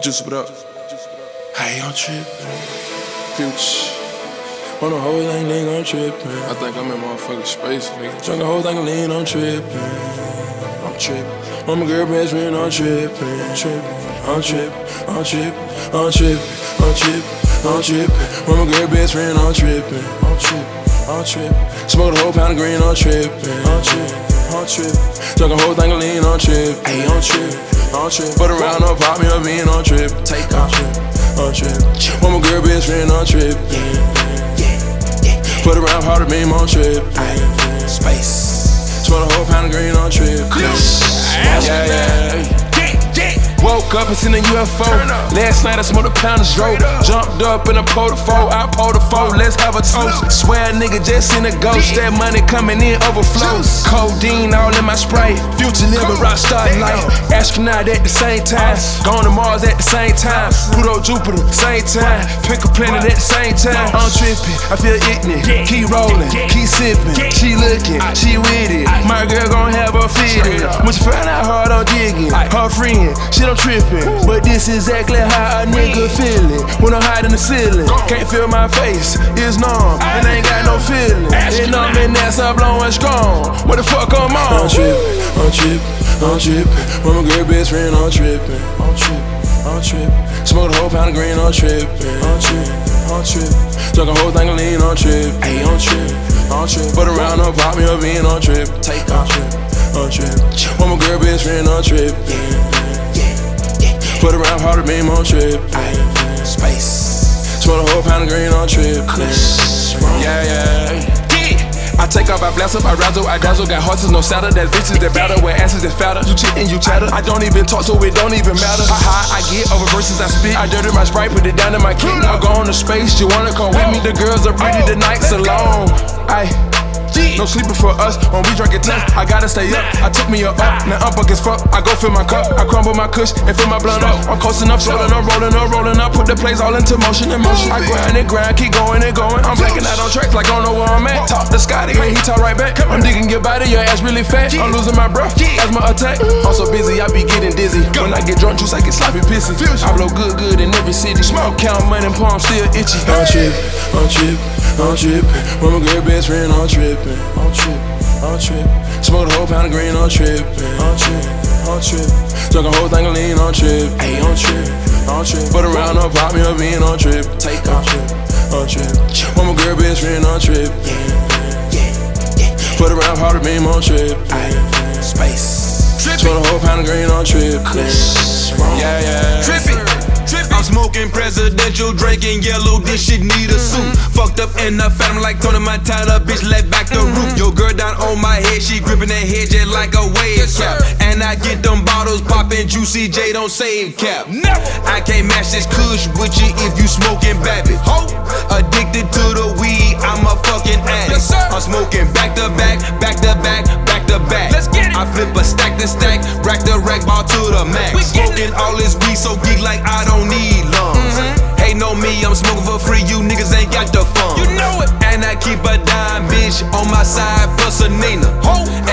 Juice it up. Hey, I'm tripping. Future. On the whole thing, nigga, I'm tripping. I think I'm in motherfucking space, nigga. Drunk the whole thing lean, I'm tripping. I'm tripping. On my girl best friend, I'm tripping. I'm tripping. I'm tripping. I'm tripping. I'm tripping. I'm tripping. I'm tripping. On my girl best friend, I'm tripping. I'm tripping. I'm tripping. Smoke the whole pound of green, I'm tripping. I'm tripping. I'm tripping. Drunk a whole thing lean, I'm tripping. Hey, I'm tripping. I'm tripping. Put around, up, pop me up, being on trip. Take off. I'm tripping. When my girl best friend, I'm tripping. Put around, hard to beam on trip. Space. Smoke the whole pound of green on trip. Yeah, yeah, yeah. Woke up and seen a UFO. Last night I smoked a pound of stroke. Jumped up in a portafo. I pulled a four. Let's have a toast. Swear a nigga just seen a ghost. That money coming in overflows. Codeine all in my sprite. Future living rock star life. Astronaut at the same time. Going to Mars at the same time. Pluto, Jupiter, same time. Pick a planet at the same time. I'm tripping. I feel ignorant. Keep rolling. Keep sipping. She looking. She with it. My girl gon' have her feeling. When she find out hard I'm digging. Her friend. She I'm tripping. But this is exactly how a nigga feeling. When I'm hiding the ceiling, can't feel my face, it's numb, and ain't got no feeling. And that's up blowing strong. What the fuck I'm on? I'm tripping, I'm tripping, I'm tripping. When my girl best friend, I'm tripping, I'm tripping, I'm tripping. Smoke a whole pound of green, I'm tripping, I'm tripping, I'm tripping. Drunk a whole thing of lean, I'm tripping, hey, I'm tripping, I'm tripping. Put around, up, pop me up, being on trip, take off, I'm tripping. When my girl best friend, I'm tripping. Put around hard to beam on trip. Space. Smoke a whole pound of green on trip. I blast up, I razzle, I dazzle. Got horses, no saddle. That bitches that battle with asses that fatter. You cheat and you chatter. I don't even talk, so it don't even matter. How high I get over verses I spit. I dirty my sprite, put it down in my kid. I go on to space. You wanna come with me? The girls are pretty, the nights alone. long. No sleeping for us when we drink it tough. I gotta stay up. I took me a up, now I'm buck as fuck. I go fill my cup, I crumble my kush and fill my blunt up. I'm coasting up, rolling up, rolling up, rolling up. Put the plays all into motion and motion. I grind and grind, keep going and going. I'm blacking out on tracks like I don't know where I'm at. Talk to Scotty and he talk right back. I'm digging your body, your ass really fat. I'm losing my breath as my attack. I'm so busy, I be getting dizzy. When I get drunk, juice I get sloppy pissy. I blow good, good in every city. Smoke, count money, palm still itchy. I'm tripping, I'm tripping, I'm tripping. When my girl best friend, I'm tripping, I'm tripping. I'm trippin'. Smoke a whole pound of green, I'm trippin'. I'm trippin'. I'm trippin'. Drunk a whole thing of lean, I'm trippin'. Hey, I'm trippin'. I'm trippin'. Put around, up, pop me up, being on trip. Take off. I'm trippin'. When my girl best friend, I'm trippin'. Put around, hard to beam on trip. Space. Smoke a whole pound of green, on trip. Yeah, yeah. Trippin'. I'm smoking presidential, drinking yellow, this shit need a suit. Fucked up in the family like Tony Montana, bitch, let back the roof. Yo, girl down on my head, she gripping that head just like a wave cap. And I get them bottles popping, Juicy J don't save cap. I can't match this kush with you if you smoking Babbitt. Ho, Addicted to the weed, I'm a fucking addict. I'm smoking back to back, back to back, back to back. I flip a stack to stack, rack the rack ball to the max. Smoking all this weed so geek like I don't need lungs. Mm-hmm. Hey, on me, I'm smoking for free. You niggas ain't got the fun. You know it. And I keep a dime bitch on my side plus a Nina.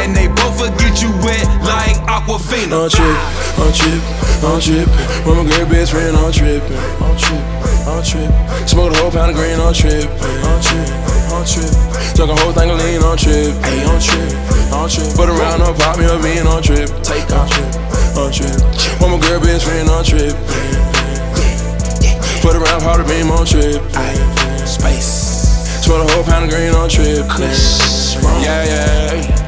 And they both forget you wet like Aquafina. I'm trippin', I'm trippin', I'm trippin'. When my girl best friend, I'm trippin', I'm trippin', I'm trippin'. Smoke a whole pound of green, I'm trippin', I'm trippin', I'm trippin'. Drunk a whole thing of lean, I'm trippin', hey, I'm trippin', I'm trippin'. Put around, up, pop me up, being on trip. Take off, I'm trippin'. When my girl best friend, I'm trippin'. Put around, hard to beam on trip. Space. Smoke a whole pound of green on trip. Yeah, yeah.